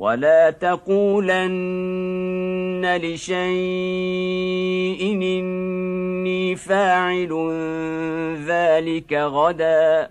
ولا تقولن لشيء إني فاعل ذلك غدا.